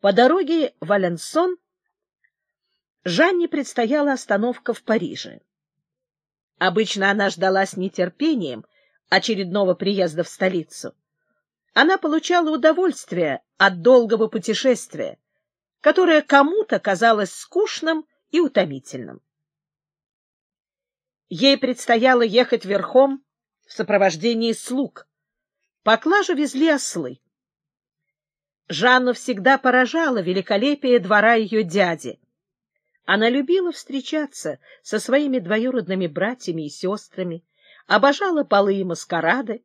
По дороге в Аленсон Жанне предстояла остановка в Париже. Обычно она ждала с нетерпением очередного приезда в столицу. Она получала удовольствие от долгого путешествия, которое кому-то казалось скучным и утомительным. Ей предстояло ехать верхом в сопровождении слуг. Поклажу везли ослы. Жанну всегда поражало великолепие двора ее дяди. Она любила встречаться со своими двоюродными братьями и сестрами, обожала балы и маскарады,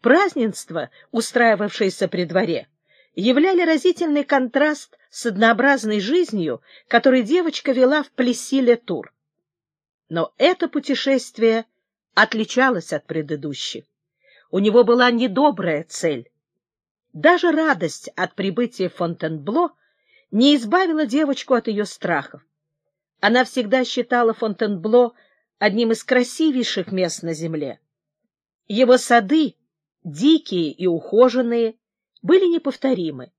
празднества, устраивавшиеся при дворе, являли разительный контраст с однообразной жизнью, которой девочка вела в Плесси-Ле-Тур. Но это путешествие отличалось от предыдущих. У него была недобрая цель даже радость от прибытия в Фонтенбло не избавила девочку от ее страхов. Она всегда считала Фонтенбло одним из красивейших мест на земле. Его сады, дикие и ухоженные, были неповторимы.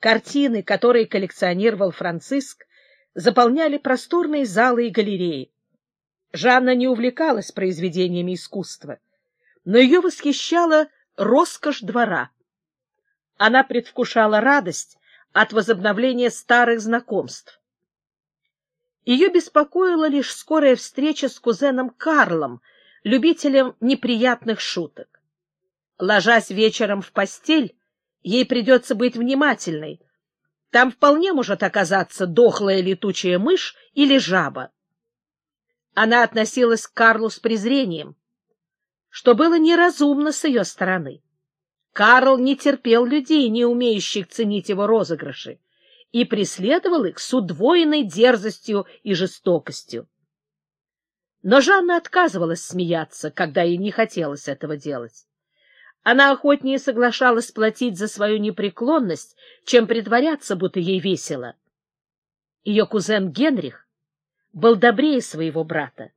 Картины, которые коллекционировал Франциск, заполняли просторные залы и галереи. Жанна не увлекалась произведениями искусства, но ее восхищала роскошь двора — она предвкушала радость от возобновления старых знакомств. Ее беспокоила лишь скорая встреча с кузеном Карлом, любителем неприятных шуток. Ложась вечером в постель, ей придется быть внимательной. Там вполне может оказаться дохлая летучая мышь или жаба. Она относилась к Карлу с презрением, что было неразумно с ее стороны. Карл не терпел людей, не умеющих ценить его розыгрыши, и преследовал их с удвоенной дерзостью и жестокостью. Но Жанна отказывалась смеяться, когда ей не хотелось этого делать. Она охотнее соглашалась платить за свою непреклонность, чем притворяться, будто ей весело. Ее кузен Генрих был добрее своего брата,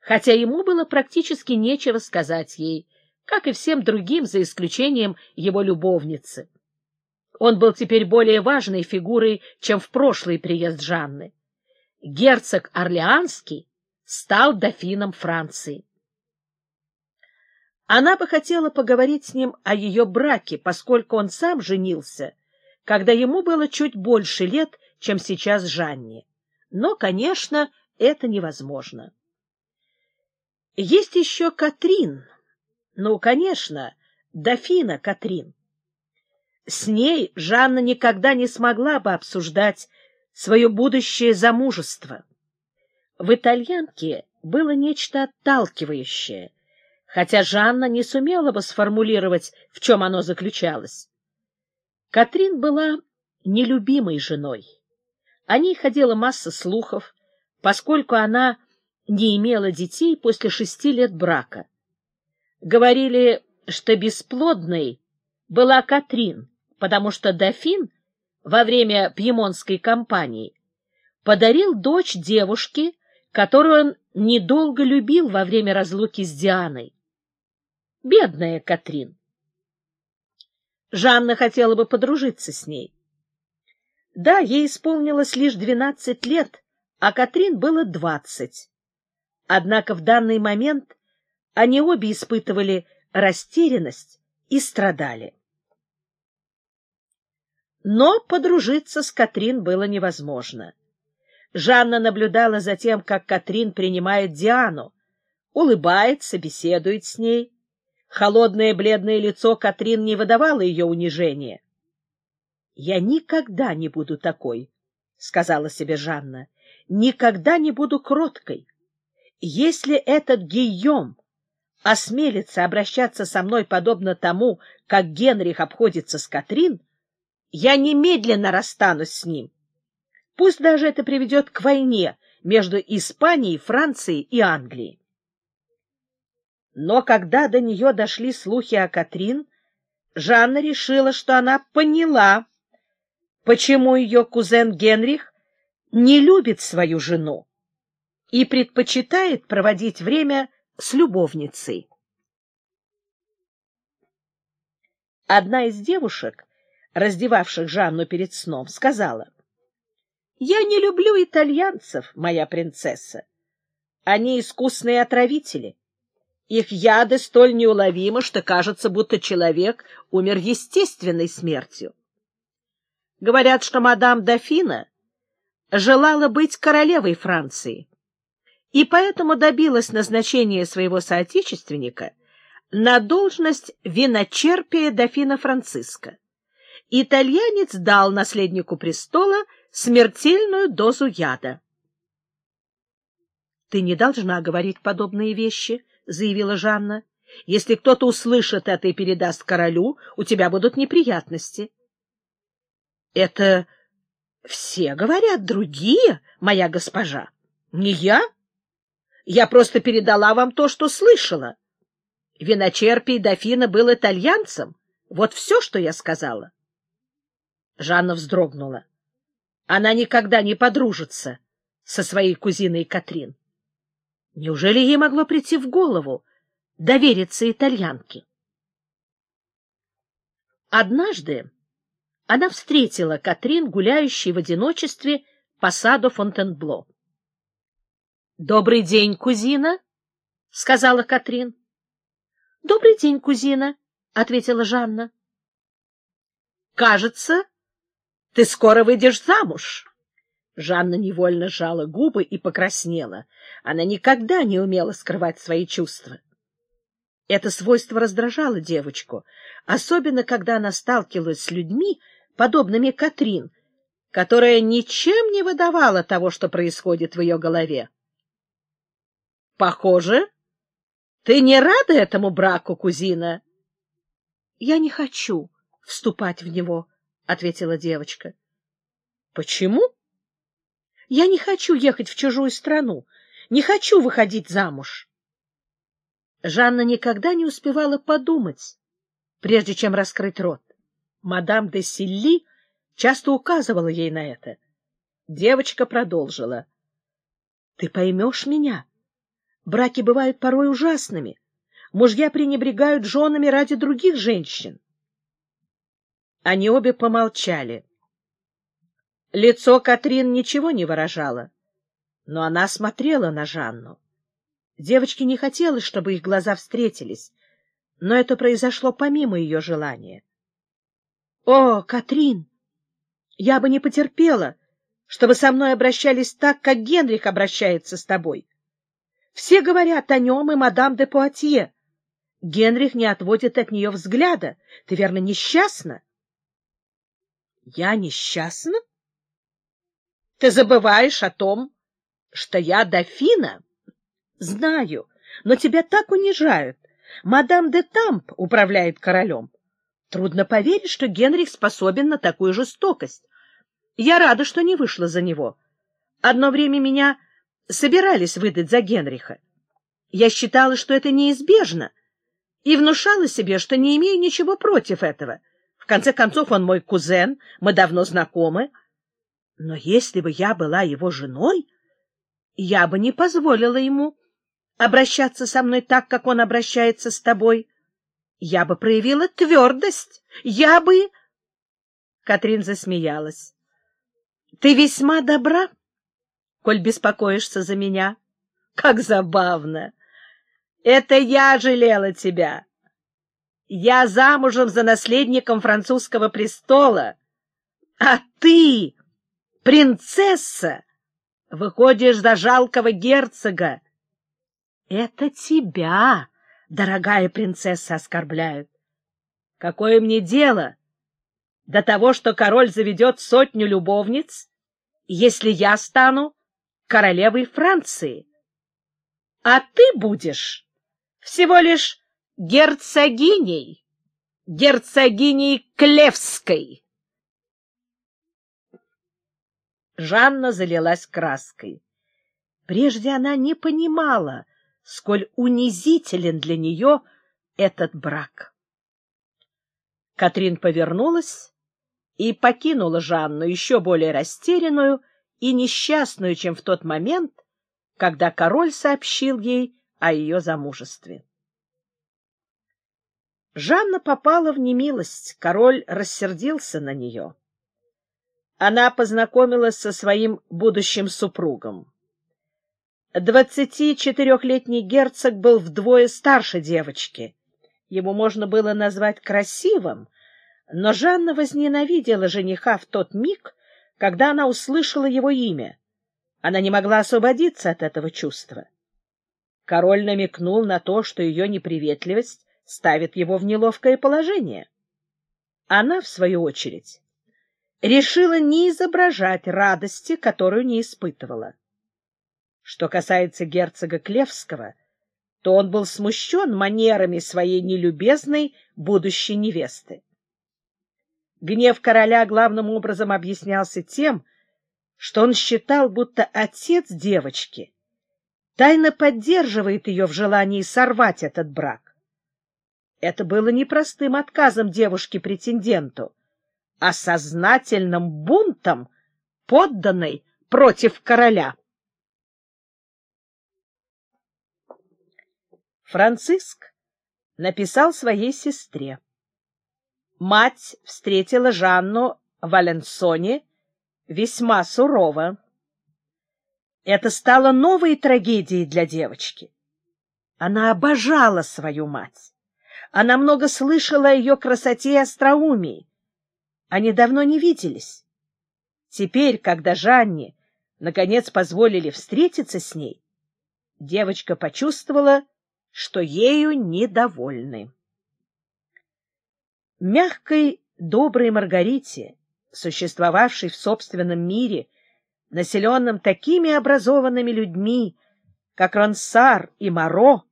хотя ему было практически нечего сказать ей, как и всем другим, за исключением его любовницы. Он был теперь более важной фигурой, чем в прошлый приезд Жанны. Герцог Орлеанский стал дофином Франции. Она бы хотела поговорить с ним о ее браке, поскольку он сам женился, когда ему было чуть больше лет, чем сейчас Жанне. Но, конечно, это невозможно. Есть еще Катрин, ну, конечно, дофина Катрин. С ней Жанна никогда не смогла бы обсуждать свое будущее замужество. В итальянке было нечто отталкивающее, хотя Жанна не сумела бы сформулировать, в чем оно заключалось. Катрин была нелюбимой женой. О ней ходила масса слухов, поскольку она не имела детей после шести лет брака. Говорили, что бесплодной была Катрин, потому что дофин во время пьемонтской кампании подарил дочь девушке, которую он недолго любил во время разлуки с Дианой. Бедная Катрин. Жанна хотела бы подружиться с ней. Да, ей исполнилось лишь двенадцать лет, а Катрин было двадцать. Однако в данный момент они обе испытывали растерянность и страдали. Но подружиться с Катрин было невозможно. Жанна наблюдала за тем, как Катрин принимает Диану, улыбается, беседует с ней. Холодное бледное лицо Катрин не выдавало ее унижения. — Я никогда не буду такой, — сказала себе Жанна, — никогда не буду кроткой. Если этот Гийом осмелится обращаться со мной подобно тому, как Генрих обходится с Катрин, я немедленно расстанусь с ним. Пусть даже это приведет к войне между Испанией, Францией и Англией. Но когда до нее дошли слухи о Катрин, Жанна решила, что она поняла, почему ее кузен Генрих не любит свою жену и предпочитает проводить время с любовницей. Одна из девушек раздевавших Жанну перед сном, сказала, «Я не люблю итальянцев, моя принцесса. Они искусные отравители. Их яды столь неуловимы, что кажется, будто человек умер естественной смертью. Говорят, что мадам Дофина желала быть королевой Франции и поэтому добилась назначения своего соотечественника на должность виночерпия дофина Франциска. Итальянец дал наследнику престола смертельную дозу яда. — Ты не должна говорить подобные вещи, — заявила Жанна. — Если кто-то услышит это и передаст королю, у тебя будут неприятности. — Это все говорят другие, моя госпожа. Не я. Я просто передала вам то, что слышала. Виночерпий дофина был итальянцем. Вот все, что я сказала. Жанна вздрогнула. Она никогда не подружится со своей кузиной Катрин. Неужели ей могло прийти в голову довериться итальянке? Однажды она встретила Катрин, гуляющей в одиночестве по саду Фонтенбло. — Добрый день, кузина, — сказала Катрин. — Добрый день, кузина, — ответила Жанна. — Кажется, ты скоро выйдешь замуж. Жанна невольно сжала губы и покраснела. Она никогда не умела скрывать свои чувства. Это свойство раздражало девочку, особенно когда она сталкивалась с людьми, подобными Катрин, которая ничем не выдавала того, что происходит в ее голове. — Похоже, ты не рада этому браку, кузина? — Я не хочу вступать в него, — ответила девочка. — Почему? — Я не хочу ехать в чужую страну, не хочу выходить замуж. Жанна никогда не успевала подумать, прежде чем раскрыть рот. Мадам де Силли часто указывала ей на это. Девочка продолжила. — Ты поймешь меня? — Браки бывают порой ужасными. Мужья пренебрегают женами ради других женщин. Они обе помолчали. Лицо Катрин ничего не выражало, но она смотрела на Жанну. Девочке не хотелось, чтобы их глаза встретились, но это произошло помимо ее желания. — О, Катрин! Я бы не потерпела, чтобы со мной обращались так, как Генрих обращается с тобой. Все говорят о нем и мадам де Пуатье. Генрих не отводит от нее взгляда. Ты, верно, несчастна? Я несчастна? Ты забываешь о том, что я дофина? Знаю, но тебя так унижают. Мадам де Тамп управляет королем. Трудно поверить, что Генрих способен на такую жестокость. Я рада, что не вышла за него. Одно время меня собирались выдать за Генриха. Я считала, что это неизбежно, и внушала себе, что не имею ничего против этого. В конце концов, он мой кузен, мы давно знакомы. Но если бы я была его женой, я бы не позволила ему обращаться со мной так, как он обращается с тобой. Я бы проявила твердость. Я бы... Катрин засмеялась. — Ты весьма добра, коль беспокоишься за меня. Как забавно! Это я жалела тебя. Я замужем за наследником французского престола, а ты, принцесса, выходишь за жалкого герцога. Это тебя, дорогая принцесса, оскорбляют. Какое мне дело до того, что король заведет сотню любовниц, если я стану королевой Франции. А ты будешь всего лишь герцогиней, герцогиней Клевской. Жанна залилась краской. Прежде она не понимала, сколь унизителен для нее этот брак. Катрин повернулась и покинула Жанну, еще более растерянную, и несчастную, чем в тот момент, когда король сообщил ей о ее замужестве. Жанна попала в немилость, король рассердился на нее. Она познакомилась со своим будущим супругом. Двадцати четырехлетний герцог был вдвое старше девочки. Ему можно было назвать красивым, но Жанна возненавидела жениха в тот миг, когда она услышала его имя. Она не могла освободиться от этого чувства. Король намекнул на то, что ее неприветливость ставит его в неловкое положение. Она, в свою очередь, решила не изображать радости, которую не испытывала. Что касается герцога Клевского, то он был смущен манерами своей нелюбезной будущей невесты. Гнев короля главным образом объяснялся тем, что он считал, будто отец девочки тайно поддерживает ее в желании сорвать этот брак. Это было не простым отказом девушки-претенденту, а сознательным бунтом, подданной против короля. Франциск написал своей сестре. Мать встретила Жанну Валенсоне весьма сурово. Это стало новой трагедией для девочки. Она обожала свою мать. Она много слышала о ее красоте и остроумии. Они давно не виделись. Теперь, когда Жанне наконец позволили встретиться с ней, девочка почувствовала, что ею недовольны. Мягкой, доброй Маргарите, существовавшей в собственном мире, населенном такими образованными людьми, как Ронсар и Моро,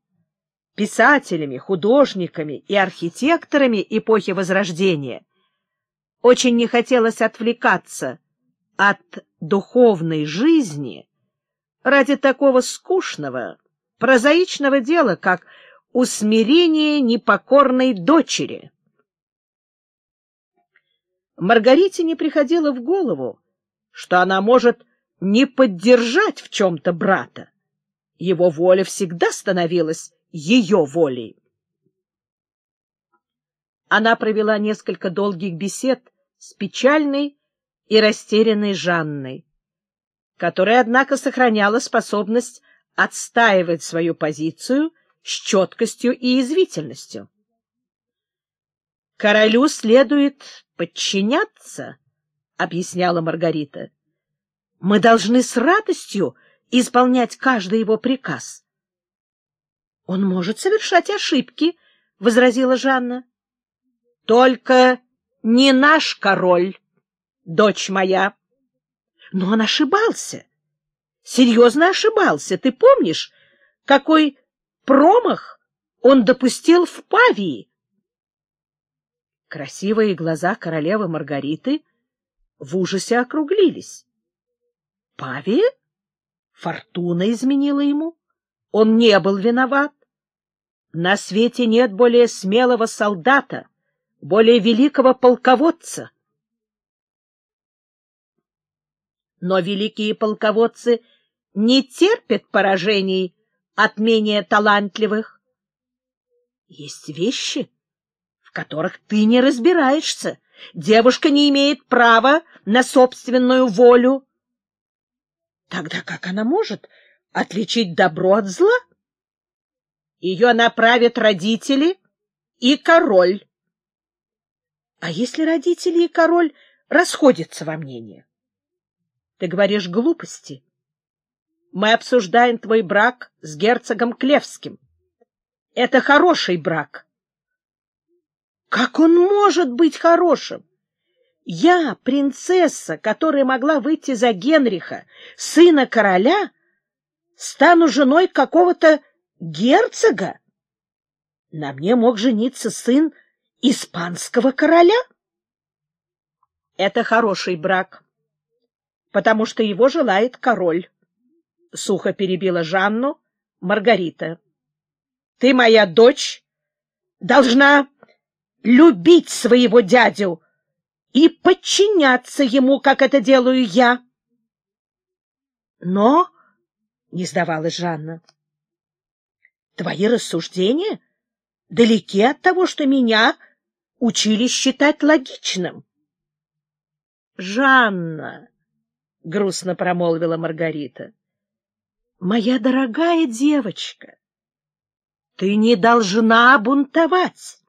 писателями, художниками и архитекторами эпохи Возрождения, очень не хотелось отвлекаться от духовной жизни ради такого скучного, прозаичного дела, как усмирение непокорной дочери. Маргарите не приходило в голову, что она может не поддержать в чем-то брата. Его воля всегда становилась ее волей. Она провела несколько долгих бесед с печальной и растерянной Жанной, которая, однако, сохраняла способность отстаивать свою позицию с четкостью и извительностью. Королю следует подчиняться, — объясняла Маргарита. — Мы должны с радостью исполнять каждый его приказ. — Он может совершать ошибки, — возразила Жанна. — Только не наш король, дочь моя. Но он ошибался. Серьезно ошибался. Ты помнишь, какой промах он допустил в Павии? Красивые глаза королевы Маргариты в ужасе округлились. Павия? Фортуна изменила ему. Он не был виноват. На свете нет более смелого солдата, более великого полководца. Но великие полководцы не терпят поражений от менее талантливых. Есть вещи, которых ты не разбираешься. Девушка не имеет права на собственную волю. Тогда как она может отличить добро от зла? Ее направят родители и король. А если родители и король расходятся во мнении? Ты говоришь глупости. Мы обсуждаем твой брак с герцогом Клевским. Это хороший брак. Как он может быть хорошим? Я, принцесса, которая могла выйти за Генриха, сына короля, стану женой какого-то герцога? На мне мог жениться сын испанского короля? Это хороший брак, потому что его желает король. Сухо перебила Жанну Маргарита. Ты, моя дочь, должна любить своего дядю и подчиняться ему, как это делаю я. Но, — не сдавалась Жанна, — твои рассуждения далеки от того, что меня учили считать логичным. — Жанна, — грустно промолвила Маргарита, — моя дорогая девочка, ты не должна бунтовать.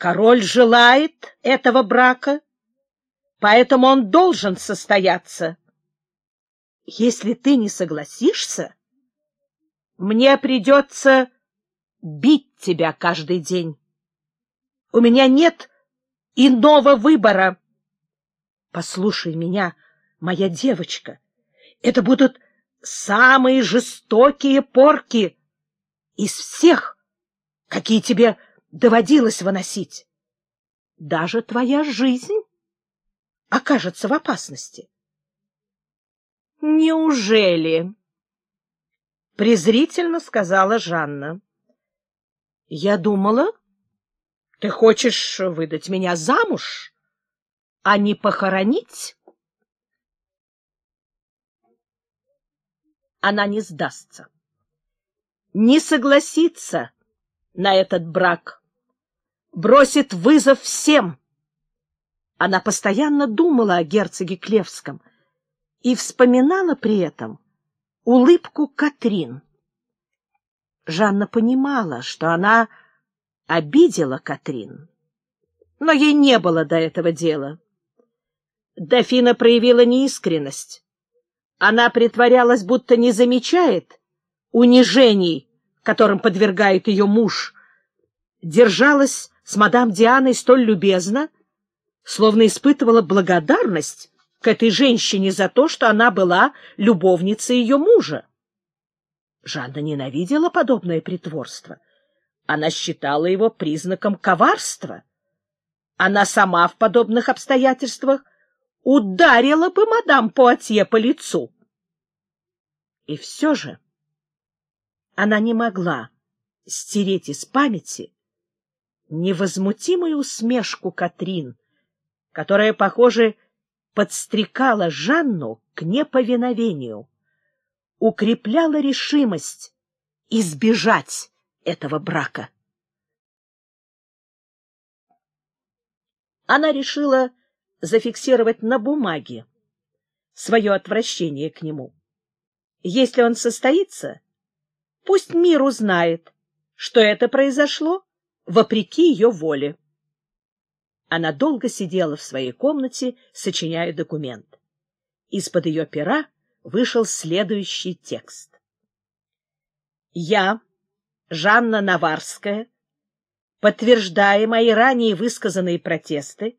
Король желает этого брака, поэтому он должен состояться. Если ты не согласишься, мне придется бить тебя каждый день. У меня нет иного выбора. Послушай меня, моя девочка, это будут самые жестокие порки из всех, какие тебе доводилось выносить. Даже твоя жизнь окажется в опасности. — Неужели? — презрительно сказала Жанна. — Я думала, ты хочешь выдать меня замуж, а не похоронить? Она не сдастся, не согласится на этот брак, бросит вызов всем. Она постоянно думала о герцоге Клевском и вспоминала при этом улыбку Катрин. Жанна понимала, что она обидела Катрин, но ей не было до этого дела. Дофина проявила неискренность. Она притворялась, будто не замечает унижений, которым подвергает ее муж, держалась с мадам Дианой столь любезно, словно испытывала благодарность к этой женщине за то, что она была любовницей ее мужа. Жанна ненавидела подобное притворство — она считала его признаком коварства. Она сама в подобных обстоятельствах ударила бы мадам Пуатье по лицу. И все же она не могла стереть из памяти невозмутимую усмешку Катрин, которая, похоже, подстрекала Жанну к неповиновению, укрепляла решимость избежать этого брака. Она решила зафиксировать на бумаге свое отвращение к нему. Если он состоится, пусть мир узнает, что это произошло вопреки ее воле. Она долго сидела в своей комнате, сочиняя документ. Из-под ее пера вышел следующий текст. «Я, Жанна Наварская, подтверждая мои ранее высказанные протесты,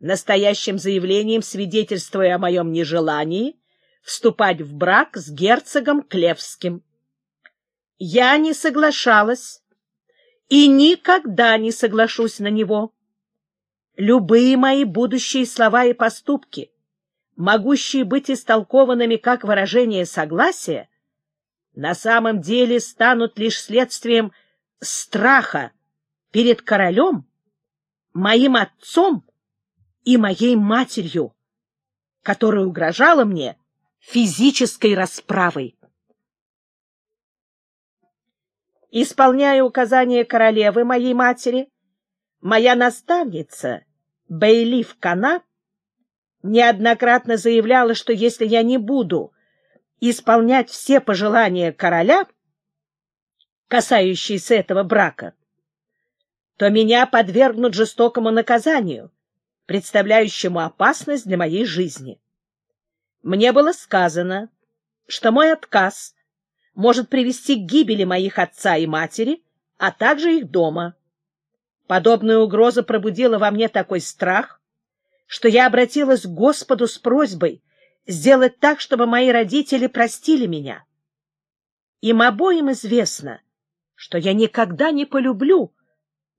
настоящим заявлением свидетельствуя о моем нежелании вступать в брак с герцогом Клевским. Я не соглашалась и никогда не соглашусь на него. Любые мои будущие слова и поступки, могущие быть истолкованными как выражение согласия, на самом деле станут лишь следствием страха перед королем, моим отцом и моей матерью, которая угрожала мне физической расправой. Исполняя указания королевы моей матери, моя наставница Бейлиф Кана неоднократно заявляла, что если я не буду исполнять все пожелания короля, касающиеся этого брака, то меня подвергнут жестокому наказанию, представляющему опасность для моей жизни. Мне было сказано, что мой отказ может привести к гибели моих отца и матери, а также их дома. Подобная угроза пробудила во мне такой страх, что я обратилась к Господу с просьбой сделать так, чтобы мои родители простили меня. Им обоим известно, что я никогда не полюблю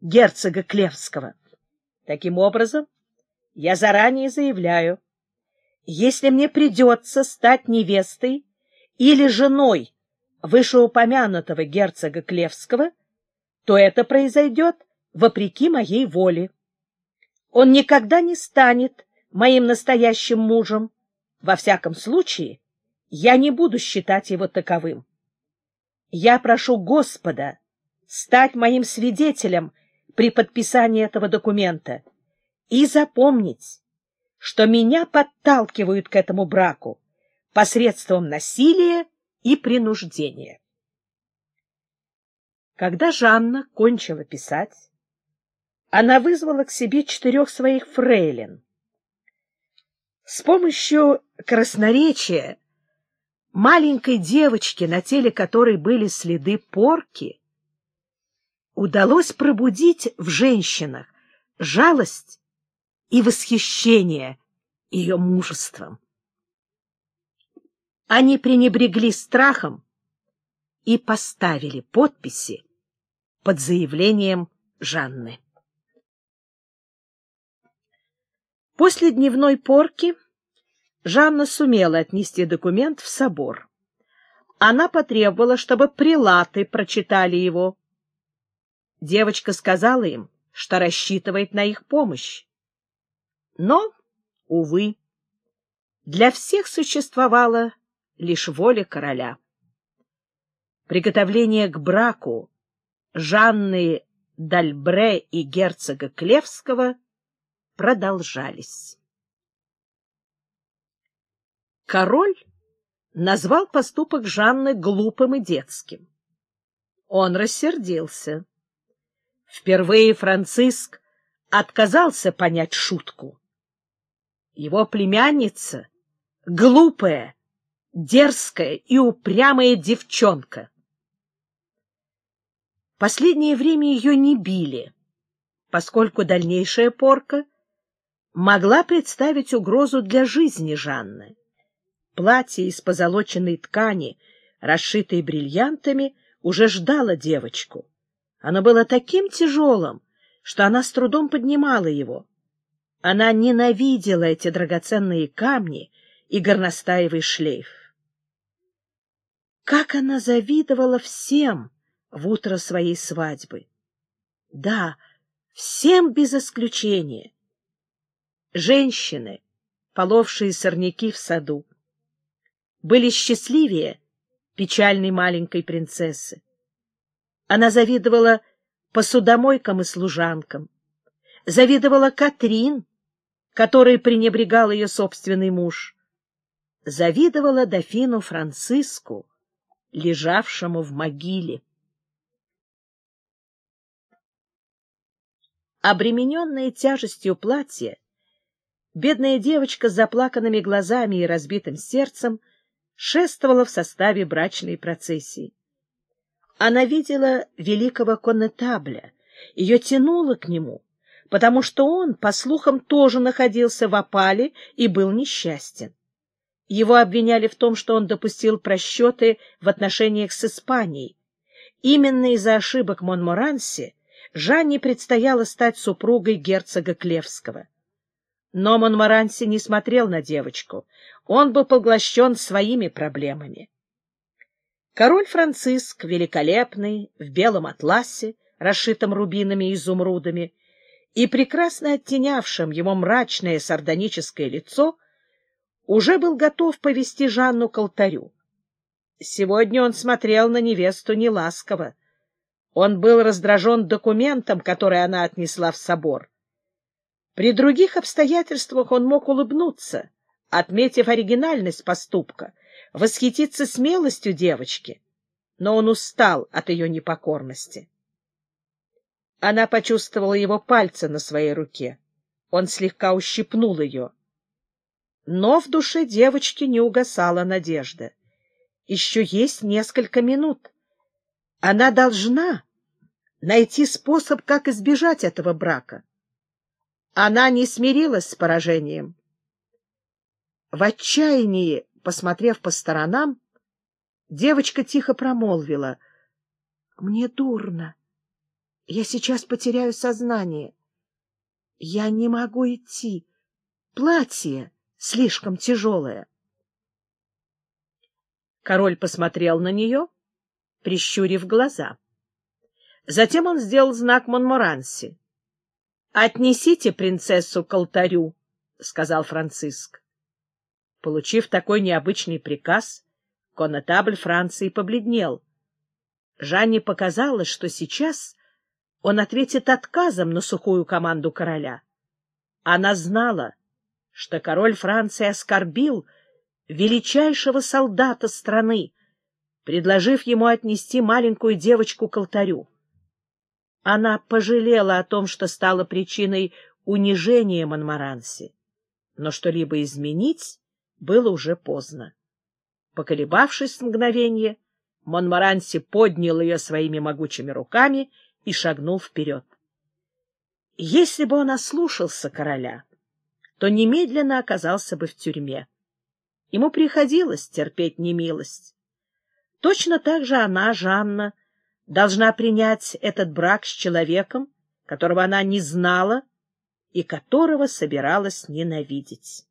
герцога Клевского. Таким образом, я заранее заявляю, если мне придется стать невестой или женой вышеупомянутого герцога Клевского, то это произойдет вопреки моей воле. Он никогда не станет моим настоящим мужем, во всяком случае, я не буду считать его таковым. Я прошу Господа стать моим свидетелем при подписании этого документа и запомнить, что меня подталкивают к этому браку посредством насилия и принуждения. Когда Жанна кончила писать, она вызвала к себе четырех своих фрейлин. С помощью красноречия маленькой девочки, на теле которой были следы порки, удалось пробудить в женщинах жалость и восхищение ее мужеством. Они пренебрегли страхом и поставили подписи под заявлением Жанны. После дневной порки Жанна сумела отнести документ в собор. Она потребовала, чтобы прилаты прочитали его. Девочка сказала им, что рассчитывает на их помощь. Но, увы, для всех существовала лишь воля короля. Приготовление к браку Жанны Дальбре и герцога Клевского продолжались. Король назвал поступок Жанны глупым и детским. Он рассердился. Впервые Франциск отказался понять шутку. Его племянница — глупая, дерзкая и упрямая девчонка. Последнее время ее не били, поскольку дальнейшая порка могла представить угрозу для жизни Жанны. Платье из позолоченной ткани, расшитой бриллиантами, уже ждало девочку. Оно было таким тяжелым, что она с трудом поднимала его. Она ненавидела эти драгоценные камни и горностаевый шлейф. Как она завидовала всем в утро своей свадьбы! Да, всем без исключения. Женщины, половшие сорняки в саду, были счастливее печальной маленькой принцессы. Она завидовала посудомойкам и служанкам, завидовала Катрин, которой пренебрегал ее собственный муж, завидовала дофину Франциску, лежавшему в могиле. Обремененная тяжестью платья, бедная девочка с заплаканными глазами и разбитым сердцем шествовала в составе брачной процессии. Она видела великого коннетабля, ее тянуло к нему, потому что он, по слухам, тоже находился в опале и был несчастен. Его обвиняли в том, что он допустил просчеты в отношениях с Испанией. Именно из-за ошибок Монморанси Жанне предстояло стать супругой герцога Клевского. Но Монморанси не смотрел на девочку. Он был поглощен своими проблемами. Король Франциск, великолепный, в белом атласе, расшитом рубинами и изумрудами, и прекрасно оттенявшим его мрачное сардоническое лицо, уже был готов повести Жанну к алтарю. Сегодня он смотрел на невесту неласково. Он был раздражен документом, который она отнесла в собор. При других обстоятельствах он мог улыбнуться, отметив оригинальность поступка, восхититься смелостью девочки, но он устал от ее непокорности. Она почувствовала его пальцы на своей руке. Он слегка ущипнул ее. Но в душе девочки не угасала надежда. Еще есть несколько минут. Она должна найти способ, как избежать этого брака. Она не смирилась с поражением. В отчаянии, посмотрев по сторонам, девочка тихо промолвила. — Мне дурно. Я сейчас потеряю сознание. Я не могу идти. Платье слишком тяжелое. Король посмотрел на нее, прищурив глаза. Затем он сделал знак Монморанси. — Отнесите принцессу к алтарю, — сказал Франциск. Получив такой необычный приказ, коннетабль Франции побледнел. Жанне показалось, что сейчас он ответит отказом на сухую команду короля. Она знала, что король Франции оскорбил величайшего солдата страны, предложив ему отнести маленькую девочку к алтарю. Она пожалела о том, что стала причиной унижения Монмаранси, но что-либо изменить было уже поздно. Поколебавшись мгновение, Монмаранси поднял ее своими могучими руками и шагнул вперед. Если бы он ослушался короля, то немедленно оказался бы в тюрьме. Ему приходилось терпеть немилость. Точно так же она, Жанна, должна принять этот брак с человеком, которого она не знала и которого собиралась ненавидеть.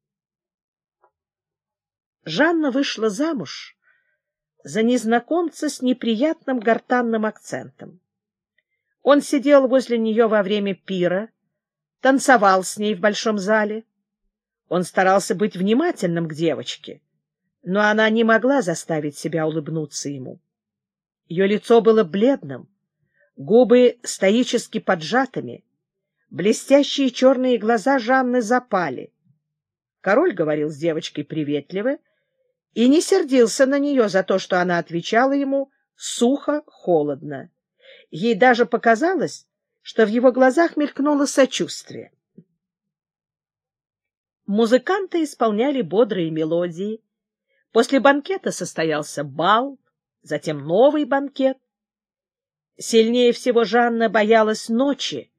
Жанна вышла замуж за незнакомца с неприятным гортанным акцентом. Он сидел возле нее во время пира, танцевал с ней в большом зале. Он старался быть внимательным к девочке, но она не могла заставить себя улыбнуться ему. Ее лицо было бледным, губы стоически поджатыми, блестящие черные глаза Жанны запали. Король говорил с девочкой приветливо и не сердился на нее за то, что она отвечала ему сухо, холодно. Ей даже показалось, что в его глазах мелькнуло сочувствие. Музыканты исполняли бодрые мелодии. После банкета состоялся бал, затем новый банкет. Сильнее всего Жанна боялась ночи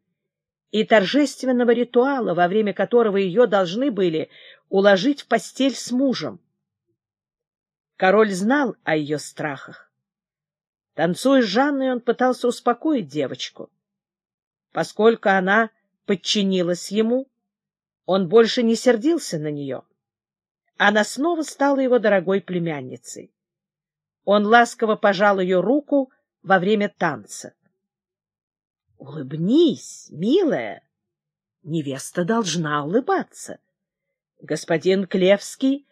и торжественного ритуала, во время которого ее должны были уложить в постель с мужем. Король знал о ее страхах. Танцуя с Жанной, он пытался успокоить девочку. Поскольку она подчинилась ему, он больше не сердился на нее. Она снова стала его дорогой племянницей. Он ласково пожал ее руку во время танца. — Улыбнись, милая. Невеста должна улыбаться. Господин Клевский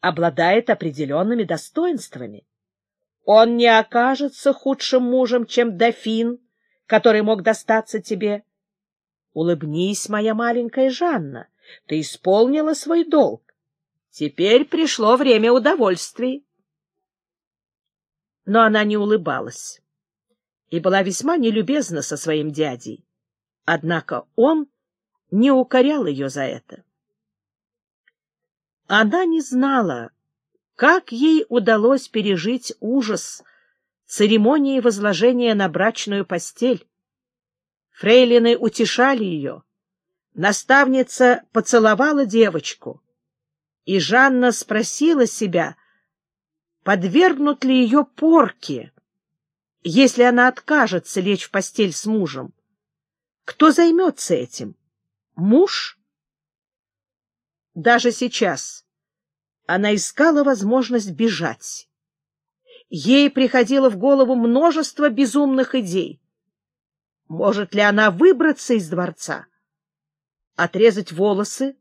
обладает определенными достоинствами. Он не окажется худшим мужем, чем дофин, который мог достаться тебе. Улыбнись, моя маленькая Жанна, ты исполнила свой долг. Теперь пришло время удовольствий. Но она не улыбалась и была весьма нелюбезна со своим дядей. Однако он не укорял ее за это. Она не знала, как ей удалось пережить ужас церемонии возложения на брачную постель. Фрейлины утешали ее. Наставница поцеловала девочку, и Жанна спросила себя, подвергнут ли ее порке, если она откажется лечь в постель с мужем. Кто займется этим? Муж? Даже сейчас она искала возможность бежать. Ей приходило в голову множество безумных идей. Может ли она выбраться из дворца, отрезать волосы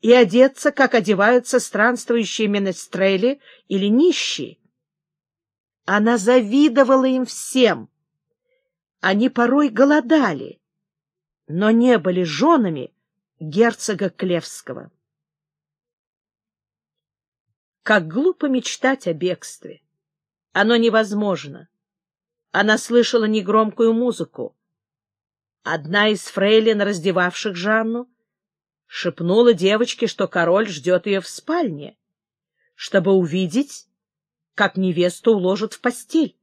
и одеться, как одеваются странствующие менестрели или нищие? Она завидовала им всем. Они порой голодали, но не были женами герцога Клевского. Как глупо мечтать о бегстве. Оно невозможно. Она слышала негромкую музыку. Одна из фрейлин, раздевавших Жанну, шепнула девочке, что король ждет ее в спальне, чтобы увидеть, как невесту уложат в постель.